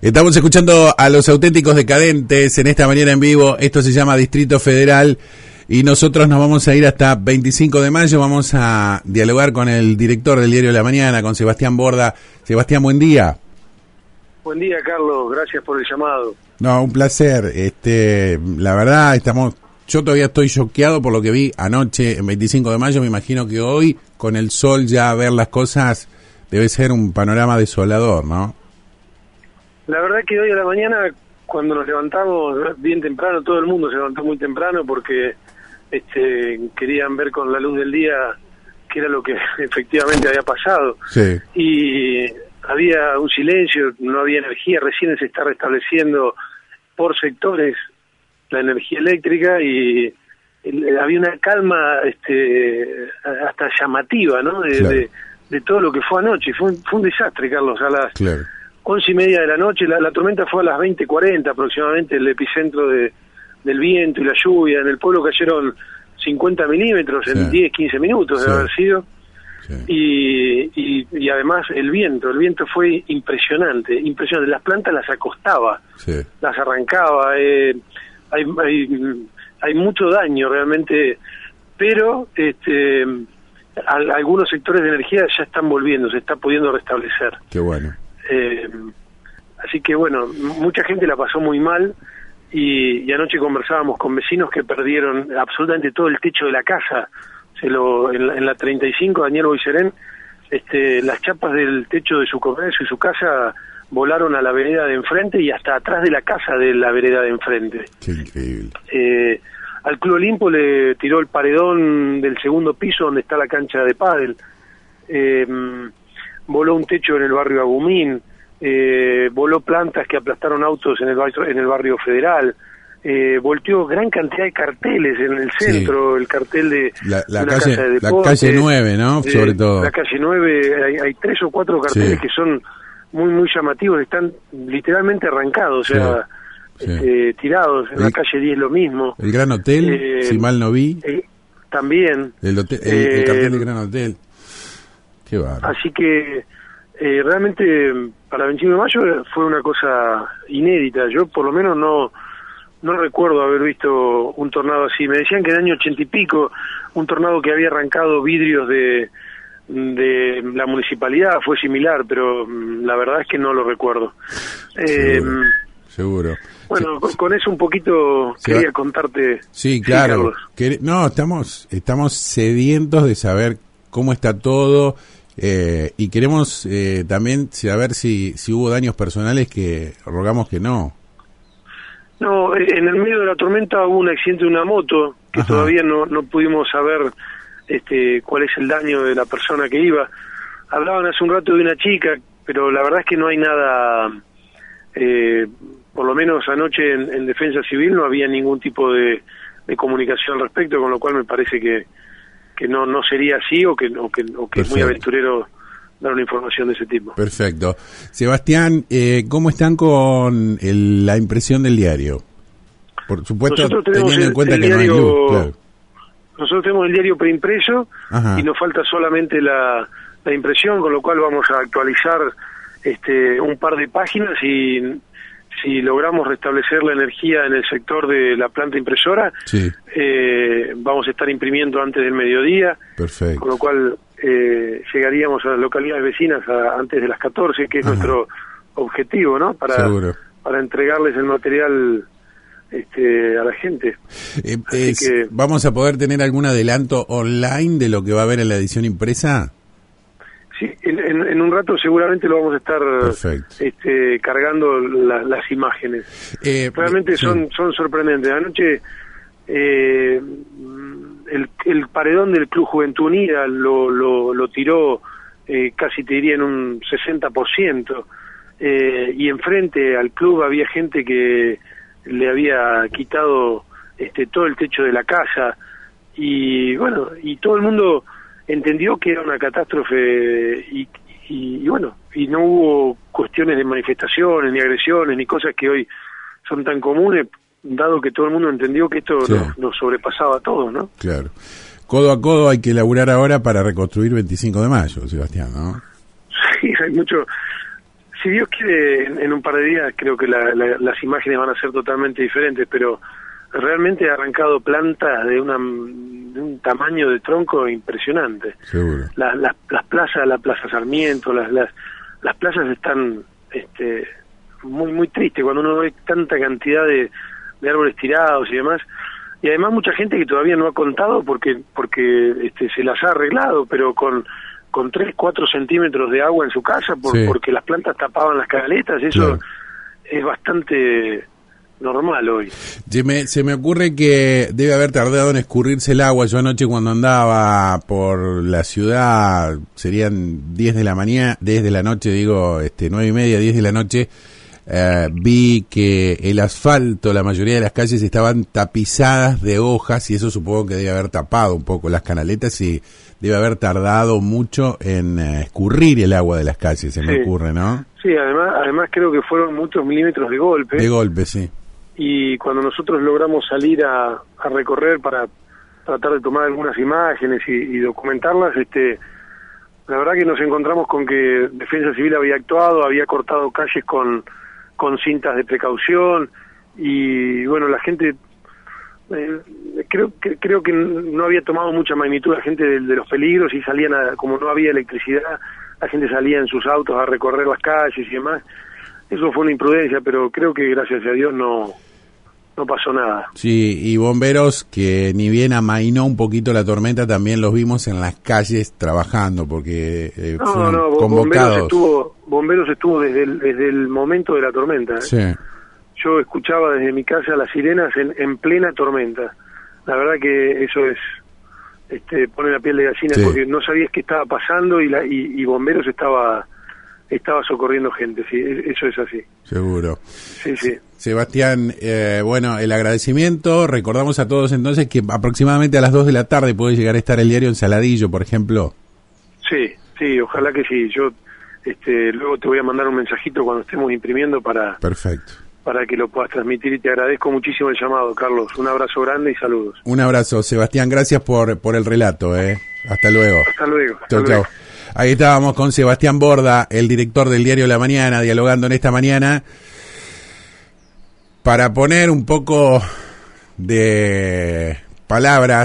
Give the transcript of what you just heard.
Estamos escuchando a los auténticos decadentes en esta mañana en vivo. Esto se llama Distrito Federal y nosotros nos vamos a ir hasta 25 de mayo. Vamos a dialogar con el director del diario de la mañana, con Sebastián Borda. Sebastián, buen día. Buen día, Carlos. Gracias por el llamado. No, un placer. Este, la verdad, estamos. Yo todavía estoy choqueado por lo que vi anoche en 25 de mayo. Me imagino que hoy, con el sol ya ver las cosas, debe ser un panorama desolador, ¿no? La verdad que hoy a la mañana, cuando nos levantamos bien temprano, todo el mundo se levantó muy temprano porque este, querían ver con la luz del día qué era lo que efectivamente había pasado. Sí. Y había un silencio, no había energía, recién se está restableciendo por sectores la energía eléctrica y había una calma este, hasta llamativa, ¿no? De, de, todo lo que fue anoche. Fue un, fue un desastre, Carlos. A las once y media de la noche, la, tormenta fue a las 20.40 aproximadamente, el epicentro de, del viento y la lluvia. En el pueblo cayeron 50 milímetros en 10, 15 minutos de haber sido. Y, y, además el viento, el viento fue impresionante, impresionante. Las plantas las acostaba, las arrancaba. Eh, hay, hay, hay mucho daño realmente, pero este, algunos sectores de energía ya están volviendo, se está pudiendo restablecer. Qué bueno. Eh, así que bueno, mucha gente la pasó muy mal y, anoche conversábamos con vecinos que perdieron absolutamente todo el techo de la casa. Se lo, en, la, 35, Daniel Boiserén, este, las chapas del techo de su comercio y su casa volaron a la vereda de enfrente y hasta atrás de la casa de la vereda de enfrente. Qué increíble. Eh, al Club Olimpo le tiró el paredón del segundo piso donde está la cancha de pádel. Eh, voló un techo en el barrio Agumín, eh, voló plantas que aplastaron autos en el barrio, en el barrio Federal, eh, volteó gran cantidad de carteles en el centro, el cartel de la, calle, de la calle 9, ¿no? Eh, Sobre todo. La calle 9, hay, tres o cuatro carteles que son muy, muy llamativos, están literalmente arrancados, o sea, este, tirados. En la calle 10 lo mismo. El Gran Hotel, eh, si mal no vi. también. El, el cartel del Gran Hotel. Así que eh, realmente para el 21 de mayo fue una cosa inédita. Yo por lo menos no no recuerdo haber visto un tornado así. Me decían que en el año ochenta y pico un tornado que había arrancado vidrios de, de la municipalidad fue similar, pero mm, la verdad es que no lo recuerdo. Seguro. Eh, bueno, con, eso un poquito quería contarte. Sí, claro. no, estamos estamos sedientos de saber cómo está todo eh, y queremos eh, también saber si, si hubo daños personales que rogamos que no. No, en el medio de la tormenta hubo un accidente de una moto que todavía no, no pudimos saber este, cuál es el daño de la persona que iba. Hablaban hace un rato de una chica, pero la verdad es que no hay nada, eh, por lo menos anoche en, Defensa Civil no había ningún tipo de, de comunicación al respecto, con lo cual me parece que, que no no sería así o que, o que, que es muy aventurero dar una información de ese tipo. Perfecto. Sebastián, eh, ¿cómo están con la impresión del diario? Por supuesto, teniendo en cuenta que no hay luz. Nosotros tenemos el diario preimpreso y nos falta solamente la, la impresión, con lo cual vamos a actualizar este un par de páginas y si logramos restablecer la energía en el sector de la planta impresora, eh, vamos a estar imprimiendo antes del mediodía, Perfecto. con lo cual eh, llegaríamos a las localidades vecinas antes de las 14, que es nuestro objetivo, ¿no? Para, para entregarles el material este, a la gente. Eh, ¿Vamos a poder tener algún adelanto online de lo que va a haber en la edición impresa? Sí, en, un rato seguramente lo vamos a estar este, cargando las imágenes. Eh, Realmente son son sorprendentes. Anoche eh, el, el, paredón del Club Juventud Unida lo, lo, lo tiró eh, casi te diría en un 60%. Eh, y enfrente al club había gente que le había quitado este todo el techo de la casa y bueno y todo el mundo entendió que era una catástrofe y, y, bueno, y no hubo cuestiones de manifestaciones, ni agresiones, ni cosas que hoy son tan comunes, dado que todo el mundo entendió que esto nos, sobrepasaba a todos, ¿no? Claro. Codo a codo hay que elaborar ahora para reconstruir 25 de mayo, Sebastián, ¿no? Sí, hay mucho... si Dios quiere, en, un par de días creo que las imágenes van a ser totalmente diferentes, pero realmente ha arrancado plantas de, una, un tamaño de tronco impresionante. Seguro. las las plazas, la Plaza Sarmiento, las, las, las plazas están este, muy muy tristes cuando uno ve tanta cantidad de, de árboles tirados y demás y además mucha gente que todavía no ha contado porque porque este, se las ha arreglado pero con con 3, 4 centímetros de agua en su casa por, porque las plantas tapaban las canaletas eso es bastante normal hoy. Se me, se me ocurre que debe haber tardado en escurrirse el agua. Yo anoche cuando andaba por la ciudad, serían 10 de la mañana, 10 de la noche, digo, este, 9 y media, 10 de la noche, eh, vi que el asfalto, la mayoría de las calles estaban tapizadas de hojas y eso supongo que debe haber tapado un poco las canaletas y debe haber tardado mucho en eh, escurrir el agua de las calles, se me ocurre, ¿no? Sí, además, además creo que fueron muchos milímetros de golpe. De golpe, sí y cuando nosotros logramos salir a, recorrer para tratar de tomar algunas imágenes y, documentarlas, este, la verdad que nos encontramos con que Defensa Civil había actuado, había cortado calles con, con cintas de precaución y bueno, la gente eh, creo que creo que no había tomado mucha magnitud la gente de, los peligros y salían a, como no había electricidad, la gente salía en sus autos a recorrer las calles y demás. Eso fue una imprudencia, pero creo que gracias a Dios no no pasó nada. Sí, y bomberos que ni bien amainó un poquito la tormenta, también los vimos en las calles trabajando, porque eh, no, no, Bomberos estuvo, bomberos estuvo desde el, desde el momento de la tormenta. ¿eh? Sí. Yo escuchaba desde mi casa las sirenas en, plena tormenta. La verdad que eso es, este, pone la piel de gallina, porque no sabías qué estaba pasando y, la, y bomberos estaba estaba socorriendo gente, sí, e-, eso es así. Seguro. Sí, sí. Sebastián, eh, bueno, el agradecimiento. Recordamos a todos entonces que aproximadamente a las 2 de la tarde puede llegar a estar el diario en Saladillo, por ejemplo. Sí, sí, ojalá que sí. Yo este, luego te voy a mandar un mensajito cuando estemos imprimiendo para... Perfecto. Para que lo puedas transmitir y te agradezco muchísimo el llamado, Carlos. Un abrazo grande y saludos. Un abrazo, Sebastián. Gracias por, por el relato. ¿eh? Hasta luego. Hasta luego. chau, chau. Ahí estábamos con Sebastián Borda, el director del diario La Mañana, dialogando en esta mañana para poner un poco de palabras